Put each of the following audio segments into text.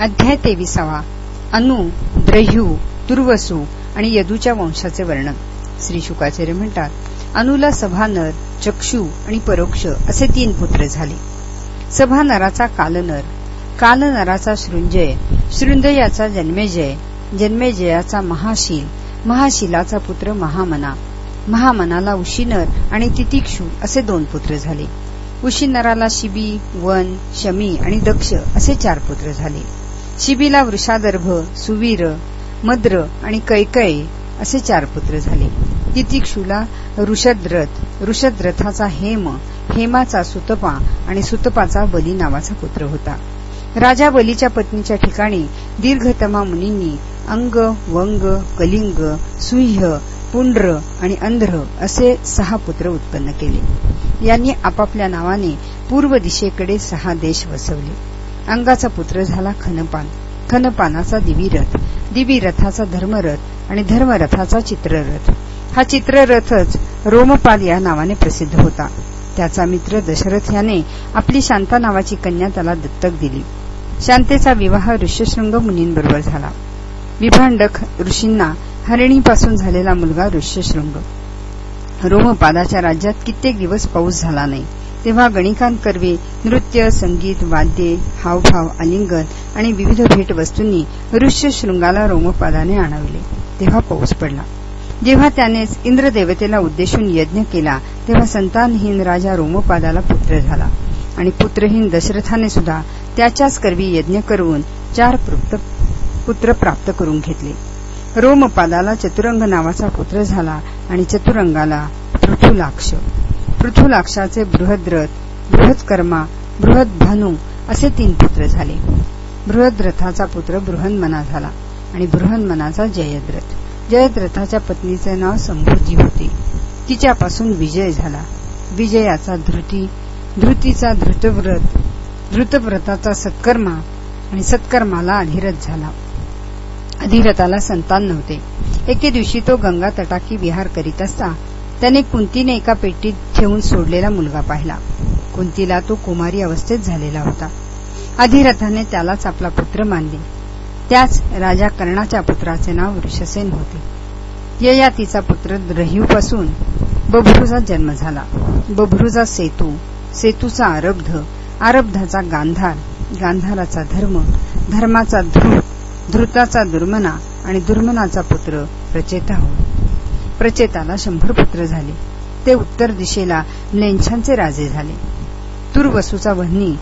अध्याय तेविसावा. अनु द्रह्यू तुर्वसू आणि यदूच्या वंशाचे वर्णन. श्री शुकाचार्य म्हणतात अनुला सभानर चक्षु आणि परोक्ष असे तीन पुत्र झाले. सभानराचा कालनर कालनराचा शृंजय शृंजयाचा जन्मेजय जन्मेजयाचा महाशील महाशिलाचा पुत्र महामना. महामनाला उशिनर आणि तितिक्षु असे दोन पुत्र झाले. उशिनराला शिबी वन शमी आणि दक्ष असे चार पुत्र झाले. शिबीला वृषादर्भ सुवीर मद्र आणि कैकय असे चार पुत्र झाले. तितिक्षुला ऋषद्रथ ऋषद्रथाचा हेम हेमाचा सुतपा आणि सुतपाचा बली नावाचा पुत्र होता. राजा बलीच्या पत्नीच्या ठिकाणी दीर्घतमा मुनींनी अंग वंग कलिंग सुह्य पुंड्र आणि अंध्र असे सहा पुत्र उत्पन्न केले. यांनी आपापल्या नावाने पूर्व दिशेकडे सहा देश वसवले. अंगाचा पुत्र झाला खनपान. खनपानाचा दिवीरथ दिवीरथाचा धर्मरथ आणि धर्मरथाचा चित्ररथ. हा चित्ररथच रोमपाल या नावाने प्रसिद्ध होता. त्याचा मित्र दशरथ याने आपली शांता नावाची कन्या त्याला दत्तक दिली. शांतेचा विवाह ऋष्यशृंग मुनींबरोबर झाला. विभांडक ऋषींना हरिणीपासून झालेला मुलगा ऋष्यशृंग. रोमपादाच्या राज्यात कित्येक दिवस पाऊस झाला नाही. तेव्हा गणिकांकर्वे नृत्य संगीत वाद्ये हावभाव आलिंगन आणि विविध भेटवस्तूंनी ऋष्यशृंगाला रोमपादाने आणवले. तेव्हा पाऊस पडला. जेव्हा त्यानेच इंद्रदेवतेला उद्देशून यज्ञ केला तेव्हा संतानहीन राजा रोमपादाला पुत्र झाला. आणि पुत्रहीन दशरथाने सुद्धा त्याच्याच करवी यज्ञ करून चार पुत्र प्राप्त करून घेतले. रोमपादाला चतुरंग नावाचा पुत्र झाला आणि चतुरंगाला पृथुलाक्ष. पृथुलाक्षाचे बृहद्रथ बृहत्कर्मा बृहद भानू असे तीन पुत्र झाले. बृहद्रथाचा पुत्र बृहन्मना झाला आणि बृहन्मनाचा जयद्रथ. जयद्रथाच्या पत्नीचे नाव संभूती होते. तिच्यापासून विजय झाला. विजयाचा धृती धृतीचा धृतव्रत धृतव्रताचा सत्कर्मा आणि सत्कर्माला अधिरथ झाला. अधिरथाला संतान नव्हते. एके दिवशी तो गंगा तटाकी विहार करीत असता त्याने कुंतीने एका पेटीत ठेवून सोडलेला मुलगा पाहिला. कुंतीला तो कुमारी अवस्थेत झालेला होता. अधिरथाने त्यालाच आपला पुत्र मानले. त्याच राजा कर्णाच्या पुत्राचे नाव ऋषसेन होते. ययातीचा पुत्र रहीवपासून बभ्रुजा जन्म झाला. बभ्रुजा सेतू सेतूचा आरब्ध आरब्धाचा गांधार गांधाराचा धर्म धर्माचा धृत धृताचा दुर्मना आणि दुर्मनाचा पुत्र प्रचेता हो प्रचेताला शंभर पुत्र झाले. ते उत्तर दिशेला लेंछांचे राजे झाले. तुर्वसूचा वन्नी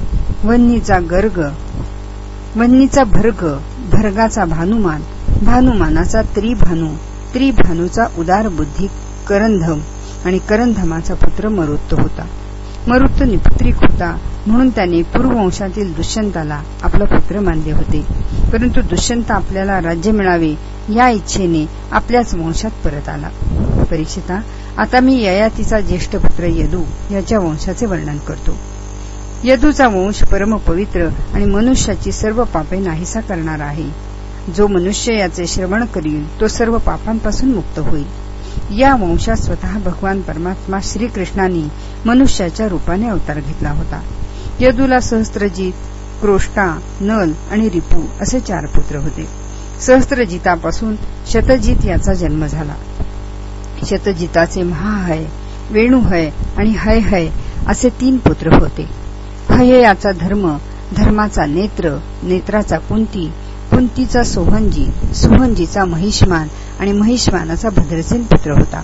वन्नीचा गर्ग वन्नीचा भर्ग भर्गाचा भानुमान भानुमानाचा त्रिभानू त्रिभानूचा उदार बुद्धी करंधम आणि करंधमाचा पुत्र मरुत्त होता. मरुत्त निपुत्रिक होता म्हणून त्याने पूर्ववंशातील दुष्यंताला आपला पुत्र मानले होते. परंतु दुष्यंत आपल्याला राज्य मिळावे या इच्छेने आपल्याच वंशात परत आला. परीक्षिता आता मी ययातीचा ज्येष्ठ पुत्र यदू याच्या वंशाचे वर्णन करतो. यदूचा वंश परमपवित्र आणि मनुष्याची सर्व पापे नाहीसा करणारा आहे. जो मनुष्य याचे श्रवण करील तो सर्व पापांपासून मुक्त होईल. या वंशात स्वतः भगवान परमात्मा श्रीकृष्णांनी मनुष्याच्या रूपाने अवतार घेतला होता. यदूला सहस्त्रजीत क्रोष्टा नल आणि रिपू असे चार पुत्र होते. सहस्त्रजितापासून शतजित याचा जन्म झाला. शतजिताचे महाहय वेणुहय आणि हय असे तीन पुत्र होते. हय याचा धर्म धर्माचा नेत्र नेत्राचा कुंती कुंतीचा सोहनजी सोहनजीचा महिष्मान आणि महिष्मानाचा भद्रसेन पुत्र होता.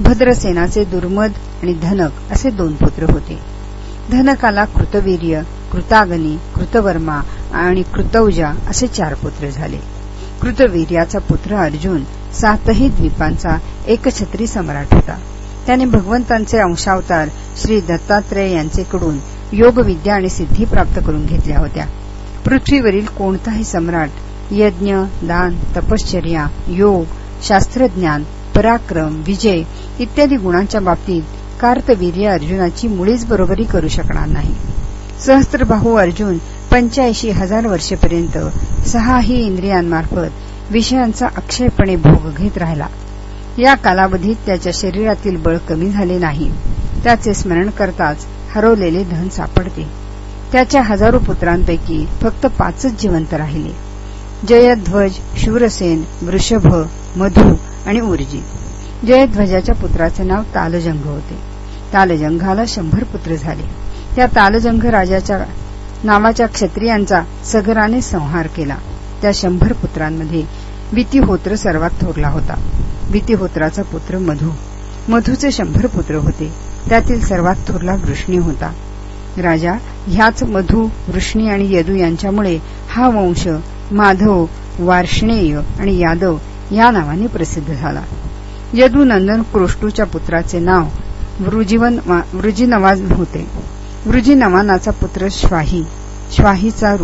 भद्रसेनाचे दुर्मद आणि धनक असे दोन पुत्र होते. धनकाला कृतवीर्य कृतागनी कृतवर्मा आणि कृतौजा असे चार पुत्र झाले. कृतवीर्याचा पुत्र अर्जुन सातही द्वीपांचा एकछत्री सम्राट होता. त्याने भगवंतांचे अंशावतार श्री दत्तात्रेय यांचेकडून योगविद्या आणि सिद्धी प्राप्त करून घेतल्या होत्या. पृथ्वीवरील कोणताही सम्राट यज्ञ दान तपश्चर्या योग शास्त्रज्ञान पराक्रम विजय इत्यादी गुणांच्या बाबतीत कार्तवीर्य अर्जुनाची मुळीच बरोबरी करू शकणार नाही. सहस्त्रबाहू अर्जुन पंच्याऐंशी हजार वर्षेपर्यंत सहाही इंद्रियांमार्फत विषयांचा अक्षयपणे भोग घेत राहिला. या कालावधीत त्याच्या शरीरातील बळ कमी झाले नाही. त्याचे स्मरण करताच हरवलेले धन सापडते. त्याच्या हजारो पुत्रांपैकी फक्त पाचच जिवंत राहिले. जयध्वज शूरसेन वृषभ मधु आणि उर्जी. जयध्वजाच्या पुत्राचे नाव तालजंग होते. तालजंघाला शंभर पुत्र झाले. त्या तालजंघ राजाच्या नावाच्या क्षत्रियांचा सगराने संहार केला. त्या शंभर पुत्रांमध्ये वितिहोत्र सर्वात थोरला होता. वितिहोत्राचा पुत्र मधू. मधूचे शंभर पुत्र होते. त्यातील सर्वात थोरला वृष्णी होता. राजा ह्याच मधू वृष्णी आणि यदू यांच्यामुळे हा वंश माधव वार्ष्णेय आणि यादव या नावाने प्रसिद्ध झाला. यदू नंदन कृष्टूच्या पुत्राचे नाव वृजिनवाज होते. वृजिनवानाचा पुत्र श्वाही. श्वाहीचा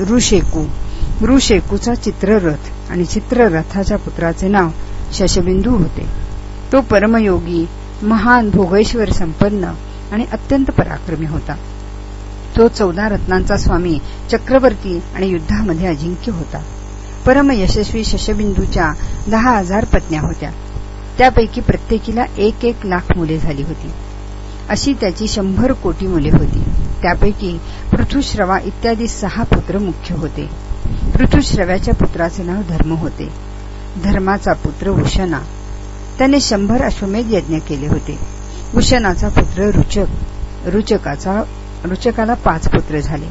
ऋषेकू. ऋषेकूचा चित्ररथ आणि चित्ररथाच्या पुत्राचे नाव शशबिंदू होते. तो परमयोगी महान भोगेश्वर संपन्न आणि अत्यंत पराक्रमी होता. तो चौदा रत्नांचा स्वामी चक्रवर्ती आणि युद्धामध्ये अजिंक्य होता. परमयशस्वी शशबिंदूच्या दहा हजार पत्न्या होत्या. त्यापैकी प्रत्येकीला एक एक लाख मुले झाली होती. अशी त्याची शंभर कोटी मुले होती. त्यापैकी पृथुश्रवा इत्यादी सहा पुत्र मुख्य होते. पृथुश्रव्याच्या पुत्राचे नाव धर्म होते. धर्माचा पुत्र उशना त्याने शंभर अश्वमेध यज्ञ केले होते. उशनाचा पुत्र रुचक. रुचकाचा रुचकाला पाच पुत्र झाले.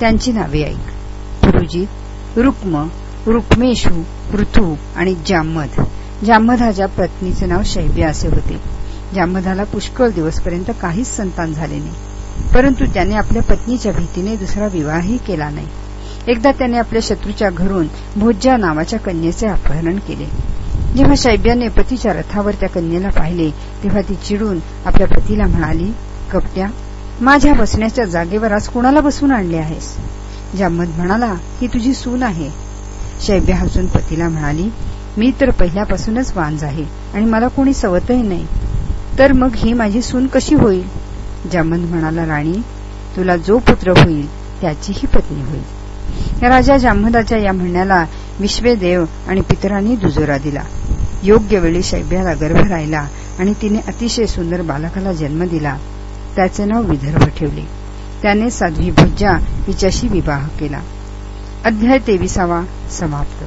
त्यांची नावे ऐक. पुरुजित रुक्म रुक्मेशू ऋतू आणि जामद जाम्मधाच्या पत्नीचे नाव शैब्य असे होते. जामधाला पुष्कळ दिवसपर्यंत काहीच संतान झाले नाही. परंतु त्याने आपल्या पत्नीच्या भीतीने दुसरा विवाहही केला नाही. एकदा त्याने आपल्या शत्रूच्या घरून भोज्या नावाच्या कन्येचे अपहरण केले. जेव्हा शैब्याने पतीच्या रथावर त्या कन्येला पाहिले तेव्हा ती चिडून आपल्या पतीला म्हणाली कपट्या माझ्या बसण्याच्या जागेवर आज कुणाला बसून आणले आहेस? जामद म्हणाला ही तुझी सून आहे. शैब्या हसून पतीला म्हणाली मी तर पहिल्यापासूनच वांज आहे आणि मला कोणी सवतही नाही. तर मग ही माझी सून कशी होईल? जामंद म्हणाला राणी तुला जो पुत्र होईल त्याचीही पत्नी होईल. राजा जामदाच्या या म्हणण्याला विश्वेदेव आणि पितरांनी दुजोरा दिला. योग्य वेळी शैब्याला गर्भ राहिला आणि तिने अतिशय सुंदर बालकाला जन्म दिला. त्याचे नाव विदर्भ ठेवले. त्याने साध्वी भुज्जा हिच्याशी विवाह केला. अध्याय तेविसावा समाप्त.